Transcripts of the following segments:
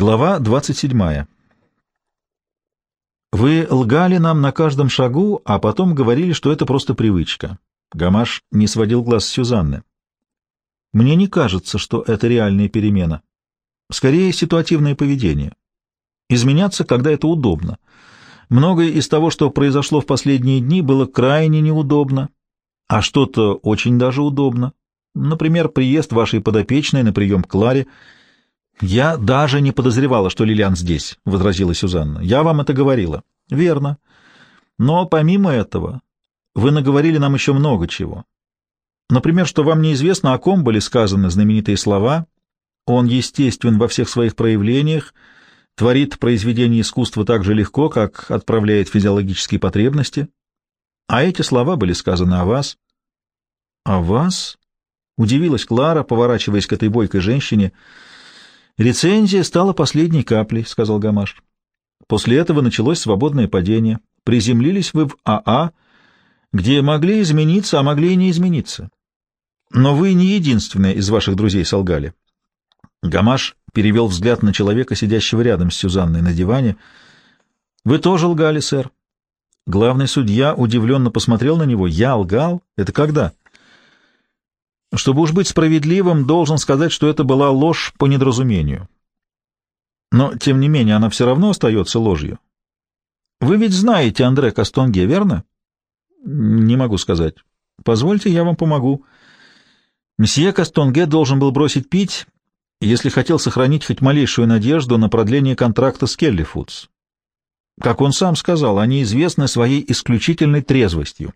Глава 27. Вы лгали нам на каждом шагу, а потом говорили, что это просто привычка. Гамаш не сводил глаз с Сюзанны. Мне не кажется, что это реальная перемена. Скорее, ситуативное поведение. Изменяться, когда это удобно. Многое из того, что произошло в последние дни, было крайне неудобно, а что-то очень даже удобно. Например, приезд вашей подопечной на прием к Кларе — «Я даже не подозревала, что Лилиан здесь», — возразила Сюзанна. «Я вам это говорила». «Верно. Но помимо этого вы наговорили нам еще много чего. Например, что вам неизвестно, о ком были сказаны знаменитые слова. Он естествен во всех своих проявлениях, творит произведение искусства так же легко, как отправляет физиологические потребности. А эти слова были сказаны о вас». «О вас?» — удивилась Клара, поворачиваясь к этой бойкой женщине — Рецензия стала последней каплей, сказал Гамаш. После этого началось свободное падение. Приземлились вы в АА, где могли измениться, а могли и не измениться. Но вы не единственная из ваших друзей солгали. Гамаш перевел взгляд на человека, сидящего рядом с Сюзанной на диване. Вы тоже лгали, сэр. Главный судья удивленно посмотрел на него. Я лгал? Это когда? Чтобы уж быть справедливым, должен сказать, что это была ложь по недоразумению. Но, тем не менее, она все равно остается ложью. Вы ведь знаете Андре Кастонге, верно? Не могу сказать. Позвольте, я вам помогу. Месье Кастонге должен был бросить пить, если хотел сохранить хоть малейшую надежду на продление контракта с Келли Фудс. Как он сам сказал, они известны своей исключительной трезвостью.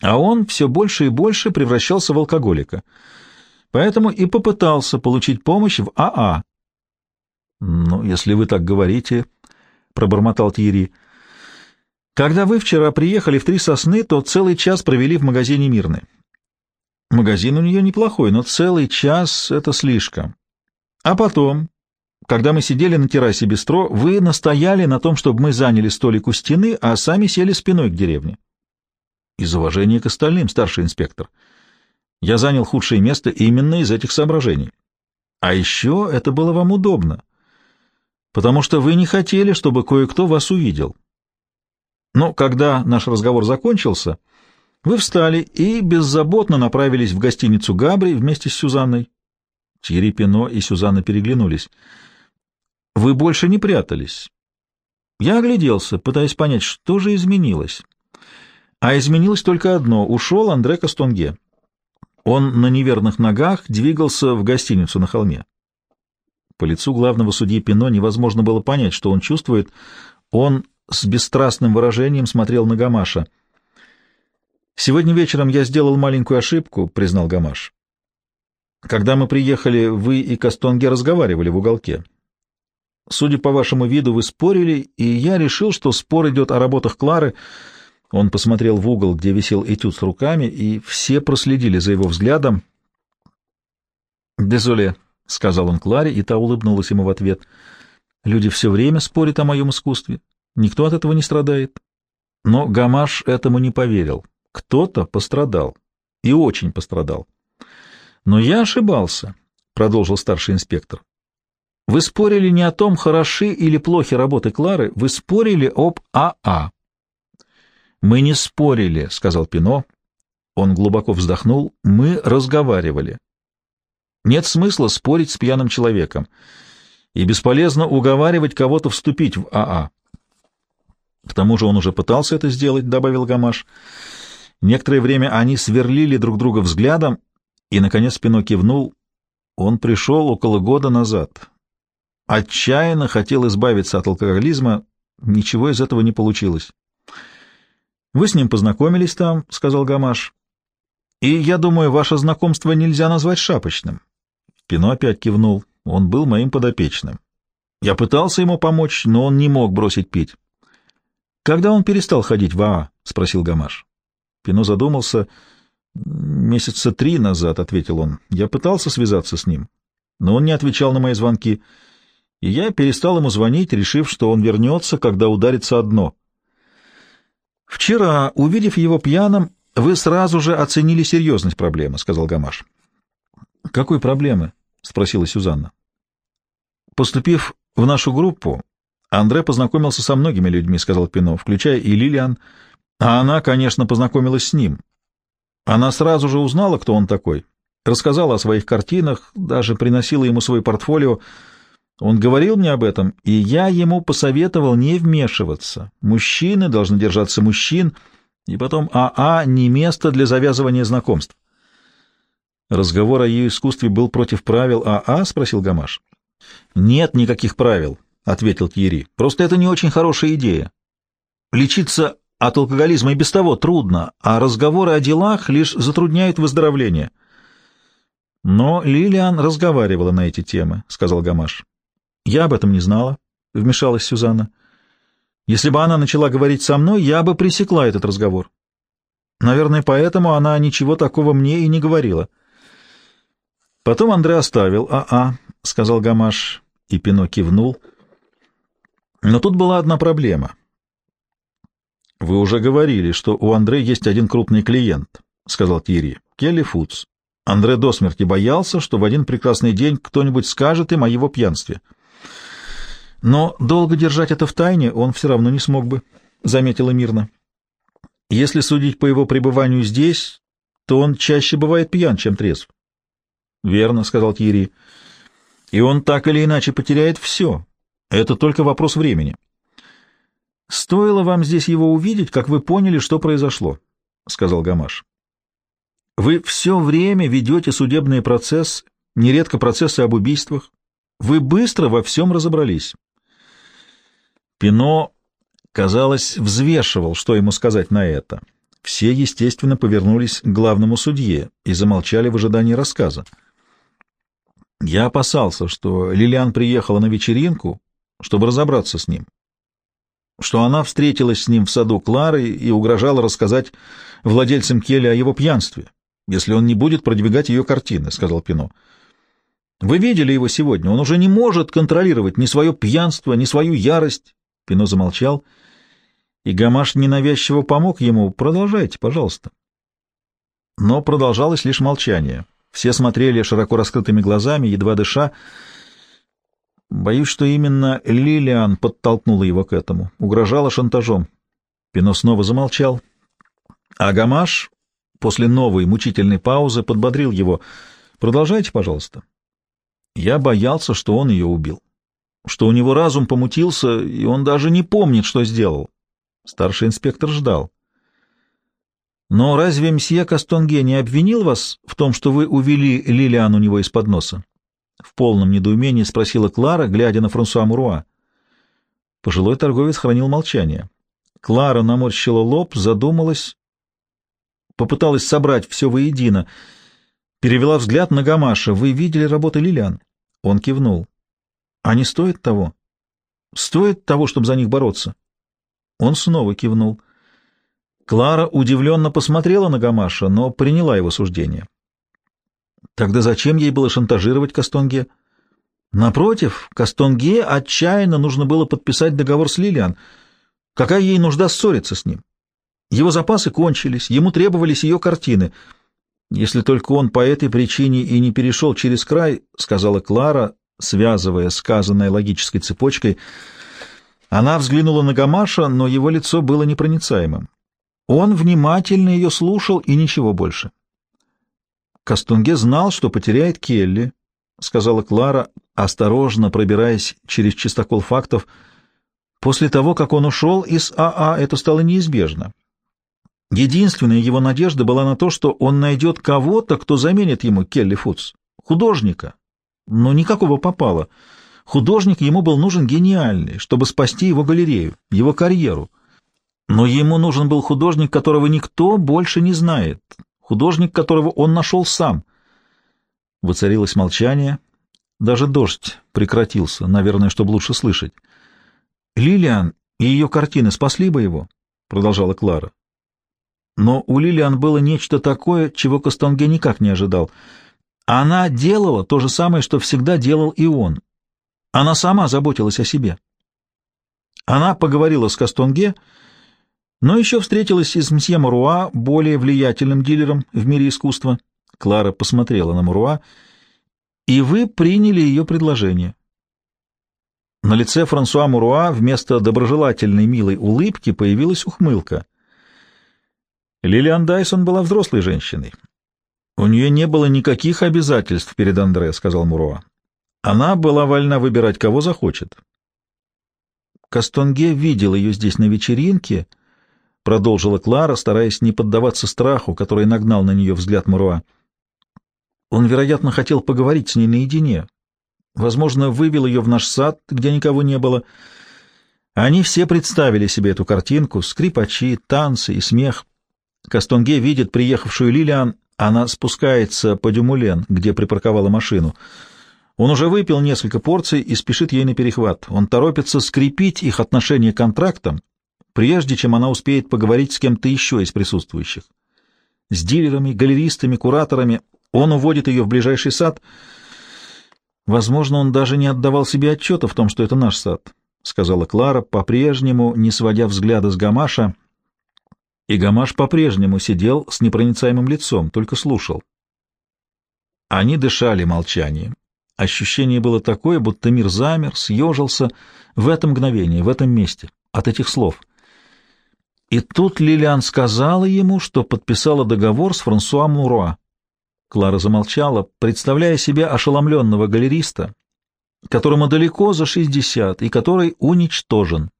А он все больше и больше превращался в алкоголика. Поэтому и попытался получить помощь в АА. — Ну, если вы так говорите, — пробормотал Тьерри. — Когда вы вчера приехали в Три Сосны, то целый час провели в магазине «Мирный». Магазин у нее неплохой, но целый час — это слишком. А потом, когда мы сидели на террасе бистро, вы настояли на том, чтобы мы заняли столик у стены, а сами сели спиной к деревне из уважения к остальным, старший инспектор. Я занял худшее место именно из этих соображений. А еще это было вам удобно, потому что вы не хотели, чтобы кое-кто вас увидел. Но когда наш разговор закончился, вы встали и беззаботно направились в гостиницу Габри вместе с Сюзанной. Тьерри Пино и Сюзанна переглянулись. Вы больше не прятались. Я огляделся, пытаясь понять, что же изменилось. А изменилось только одно — ушел Андре Кастонге. Он на неверных ногах двигался в гостиницу на холме. По лицу главного судьи Пино невозможно было понять, что он чувствует. Он с бесстрастным выражением смотрел на Гамаша. «Сегодня вечером я сделал маленькую ошибку», — признал Гамаш. «Когда мы приехали, вы и Кастонге разговаривали в уголке. Судя по вашему виду, вы спорили, и я решил, что спор идет о работах Клары, — он посмотрел в угол, где висел этюд с руками, и все проследили за его взглядом. «Дезоле», — сказал он Кларе, и та улыбнулась ему в ответ. «Люди все время спорят о моем искусстве. Никто от этого не страдает». Но Гамаш этому не поверил. Кто-то пострадал. И очень пострадал. «Но я ошибался», — продолжил старший инспектор. «Вы спорили не о том, хороши или плохи работы Клары, вы спорили об АА. «Мы не спорили», — сказал Пино. Он глубоко вздохнул. «Мы разговаривали. Нет смысла спорить с пьяным человеком, и бесполезно уговаривать кого-то вступить в АА». К тому же он уже пытался это сделать, — добавил Гамаш. Некоторое время они сверлили друг друга взглядом, и, наконец, Пино кивнул. Он пришел около года назад. Отчаянно хотел избавиться от алкоголизма, ничего из этого не получилось. Вы с ним познакомились там, — сказал Гамаш. И, я думаю, ваше знакомство нельзя назвать шапочным. Пино опять кивнул. Он был моим подопечным. Я пытался ему помочь, но он не мог бросить пить. Когда он перестал ходить в АА? — спросил Гамаш. Пино задумался. Месяца три назад, — ответил он. Я пытался связаться с ним, но он не отвечал на мои звонки. И я перестал ему звонить, решив, что он вернется, когда ударится одно — «Вчера, увидев его пьяным, вы сразу же оценили серьезность проблемы», — сказал Гамаш. «Какой проблемы?» — спросила Сюзанна. Поступив В нашу группу Андре познакомился со многими людьми, — сказал Пино, — включая и Лилиан, а она, конечно, познакомилась с ним. Она сразу же узнала, кто он такой, рассказала о своих картинах, даже приносила ему свой портфолио. Он говорил мне об этом, и я ему посоветовал не вмешиваться. Мужчины должны держаться мужчин, и потом АА — не место для завязывания знакомств. Разговор о ее искусстве был против правил АА, — спросил Гамаш. Нет никаких правил, — ответил Тьерри. Просто это не очень хорошая идея. Лечиться от алкоголизма и без того трудно, а разговоры о делах лишь затрудняют выздоровление. Но Лилиан разговаривала на эти темы, — сказал Гамаш. Я об этом не знала, — вмешалась Сюзанна. Если бы она начала говорить со мной, я бы пресекла этот разговор. Наверное, поэтому она ничего такого мне и не говорила. Потом Андрей оставил АА, — сказал Гамаш, и Пино кивнул. Но тут была одна проблема — «Вы уже говорили, что у Андре есть один крупный клиент», — сказал Тьерри. «Келли Фудс. Андре до смерти боялся, что в один прекрасный день кто-нибудь скажет им о его пьянстве. Но долго держать это в тайне он все равно не смог бы», — заметила мирно. «Если судить по его пребыванию здесь, то он чаще бывает пьян, чем трезв». «Верно», — сказал Тьерри. «И он так или иначе потеряет все. Это только вопрос времени». «Стоило вам здесь его увидеть, как вы поняли, что произошло», — сказал Гамаш. «Вы все время ведете судебный процесс, нередко процессы об убийствах. Вы быстро во всем разобрались». Пино, казалось, взвешивал, что ему сказать на это. Все, естественно, повернулись к главному судье и замолчали в ожидании рассказа. Я опасался, что Лилиан приехала на вечеринку, чтобы разобраться с ним что она встретилась с ним в саду Клары и угрожала рассказать владельцам Келли о его пьянстве, если он не будет продвигать ее картины, — сказал Пино. Вы видели его сегодня, он уже не может контролировать ни свое пьянство, ни свою ярость. Пино замолчал, и Гамаш ненавязчиво помог ему. Продолжайте, пожалуйста. Но продолжалось лишь молчание. Все смотрели широко раскрытыми глазами, едва дыша, — Боюсь, что именно Лилиан подтолкнула его к этому, угрожала шантажом. Пино снова замолчал. А Гамаш после новой мучительной паузы подбодрил его. «Продолжайте, пожалуйста». Я боялся, что он ее убил, что у него разум помутился, и он даже не помнит, что сделал. Старший инспектор ждал. «Но разве мсье Кастонге не обвинил вас в том, что вы увели Лилиан у него из-под носа?» В полном недоумении спросила Клара, глядя на Франсуа Муруа. Пожилой торговец хранил молчание. Клара наморщила лоб, задумалась, попыталась собрать все воедино, перевела взгляд на Гамаша. «Вы видели работы Лилиан?» Он кивнул. «Они стоят того?» «Стоит того, чтобы за них бороться?» Он снова кивнул. Клара удивленно посмотрела на Гамаша, но приняла его суждение. Тогда зачем ей было шантажировать Кастонге? Напротив, Кастонге отчаянно нужно было подписать договор с Лилиан. Какая ей нужда ссориться с ним? Его запасы кончились, ему требовались ее картины. Если только он по этой причине и не перешел через край, — сказала Клара, связывая сказанное логической цепочкой. Она взглянула на Гамаша, но его лицо было непроницаемым. Он внимательно ее слушал и ничего больше. Кастунге знал, что потеряет Келли, — сказала Клара, осторожно пробираясь через чистокол фактов. После того, как он ушел из АА, а, это стало неизбежно. Единственная его надежда была на то, что он найдет кого-то, кто заменит ему Келли Фудс, художника. Но никакого попало. Художник ему был нужен гениальный, чтобы спасти его галерею, его карьеру. Но ему нужен был художник, которого никто больше не знает, художник, которого он нашел сам. Воцарилось молчание. Даже дождь прекратился, наверное, чтобы лучше слышать. «Лилиан и ее картины спасли бы его», — продолжала Клара. Но у Лилиан было нечто такое, чего Кастонге никак не ожидал. Она делала то же самое, что всегда делал и он. Она сама заботилась о себе. Она поговорила с Кастонге, — но еще встретилась и с мсье Маруа, более влиятельным дилером в мире искусства. Клара посмотрела на Маруа, и вы приняли ее предложение. На лице Франсуа Муруа вместо доброжелательной милой улыбки появилась ухмылка. Лилиан Дайсон была взрослой женщиной. У нее не было никаких обязательств перед Андре, — сказал Муруа. Она была вольна выбирать, кого захочет. Кастонге видел ее здесь на вечеринке, — продолжила Клара, стараясь не поддаваться страху, который нагнал на нее взгляд Муруа. Он, вероятно, хотел поговорить с ней наедине. Возможно, вывел ее в наш сад, где никого не было. Они все представили себе эту картинку — скрипачи, танцы и смех. Кастонге видит приехавшую Лилиан, она спускается по Дюмулен, где припарковала машину — он уже выпил несколько порций и спешит ей на перехват. Он торопится скрепить их отношения контрактом, прежде чем она успеет поговорить с кем-то еще из присутствующих. С дилерами, галеристами, кураторами он уводит ее в ближайший сад. Возможно, он даже не отдавал себе отчета в том, что это наш сад, — сказала Клара, по-прежнему не сводя взгляда с Гамаша. И Гамаш по-прежнему сидел с непроницаемым лицом, только слушал. Они дышали молчанием. Ощущение было такое, будто мир замер, съежился в это мгновение, в этом месте, от этих слов. И тут Лилиан сказала ему, что подписала договор с Франсуа Муруа. Клара замолчала, представляя себе ошеломленного галериста, которому далеко за шестьдесят и который уничтожен,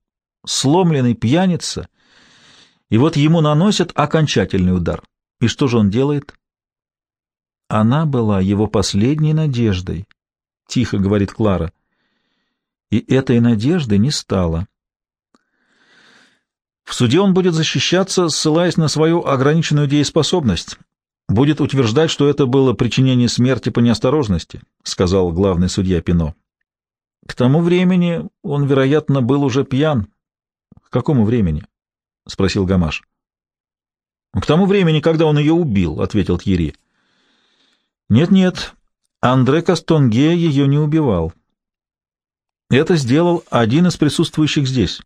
сломленный пьяница, и вот ему наносят окончательный удар. И что же он делает? Она была его последней надеждой. — тихо говорит Клара. И этой надежды не стало. В суде он будет защищаться, ссылаясь на свою ограниченную дееспособность. Будет утверждать, что это было причинение смерти по неосторожности, — сказал главный судья Пино. К тому времени он, вероятно, был уже пьян. — К какому времени? — спросил Гамаш. — К тому времени, когда он ее убил, — ответил Тьерри. «Нет, — Нет-нет, Андре Кастонге ее не убивал. Это сделал один из присутствующих здесь.